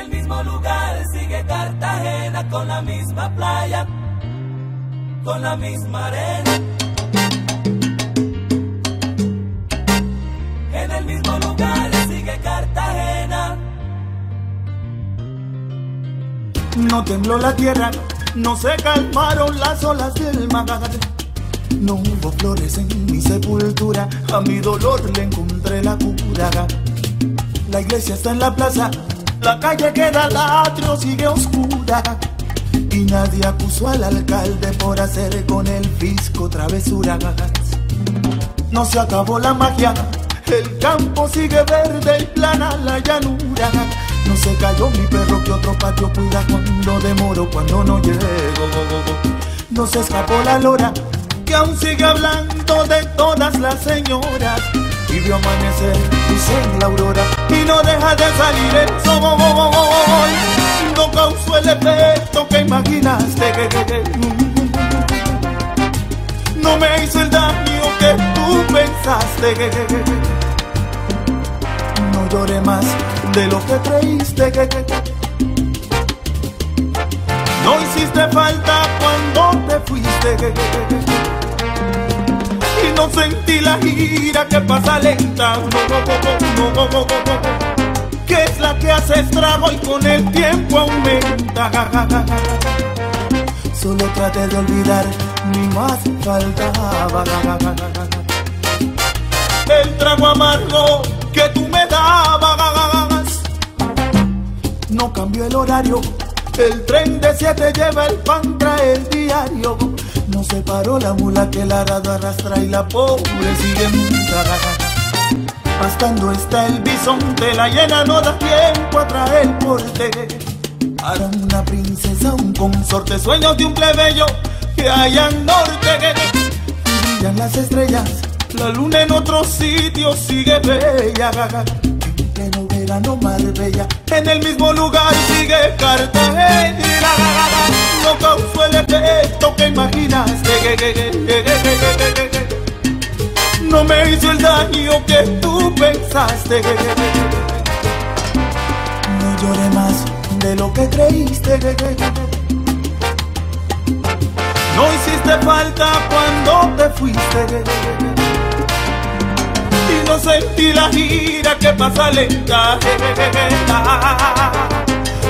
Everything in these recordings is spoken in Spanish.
el mismo lugar sigue Cartagena con la misma playa, con la misma arena. En el mismo lugar sigue Cartagena. No tembló la tierra, no se calmaron las olas del mar. No hubo flores en mi sepultura, a mi dolor le encontré la cura. La iglesia está en la plaza, la calle queda al atrio, sigue oscura. Y nadie acusó al alcalde por hacer con el fisco travesuras. No se acabó la magia, el campo sigue verde y plana la llanura. No se cayó mi perro que otro patio cuida cuando demoro, cuando no llego. No se escapó la lora que aún sigue hablando de todas las señoras. Y vio amanecer luz en la aurora y no deja de salir el sol. No causó el efecto que imaginaste. No me hizo el daño que tú pensaste. No lloré más de lo que creíste. No hiciste falta cuando te fuiste. No sentí la gira que pasa lenta. Que es la que hace estrago y con el tiempo aumenta. Solo traté de olvidar, ni más faltaba. El trago amargo que tú me dabas. No cambió el horario, el tren de siete lleva el pan, trae el diario. No se paró la mula que el arado arrastra y la pobre sigue. Pastando está el bisonte, la llena no da tiempo a traer porte. Para una princesa, un consorte, sueños de un plebeyo que hay al norte. Brillan las estrellas, la luna en otro sitio sigue bella. Verano Marbella, en el mismo lugar sigue Cartagena. No causó el efecto que imaginaste. No me hizo el daño que tú pensaste. No lloré más de lo que creíste. No hiciste falta cuando te fuiste. Sentí la gira que pasa lenta.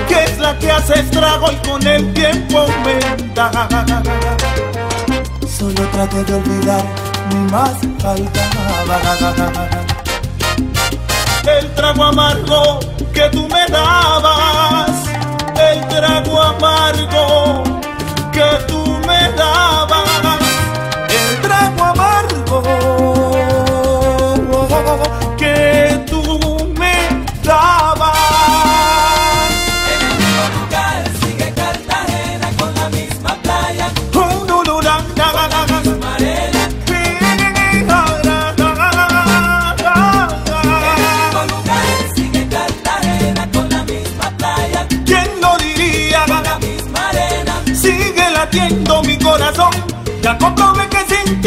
Que es la que hace estrago y con el tiempo aumenta. Solo traté de olvidar, ni más faltaba. El trago amargo que tú me dabas,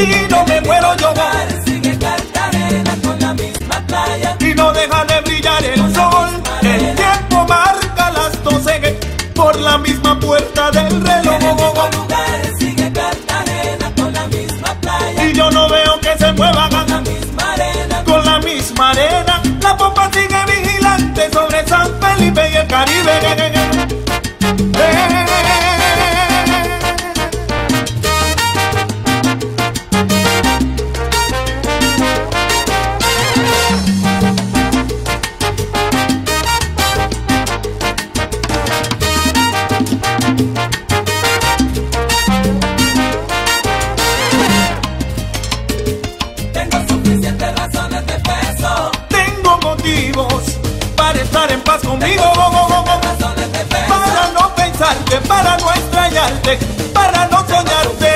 ti no me muero yo. Sigue Cartagena con la misma playa, Y no deja de brillar el sol. El tiempo marca las doce por la misma puerta del en el mismo reloj. lugar sigue Cartagena con la misma playa, Y yo no veo que se mueva la misma arena. con la misma arena. Estar en paz conmigo. Para no pensarte, para no extrañarte, para no soñarte.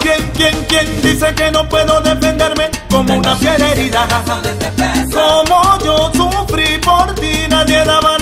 ¿Quién, quién, quién dice que no puedo defenderme como una fiel herida? Como yo sufrí por ti, nadie daba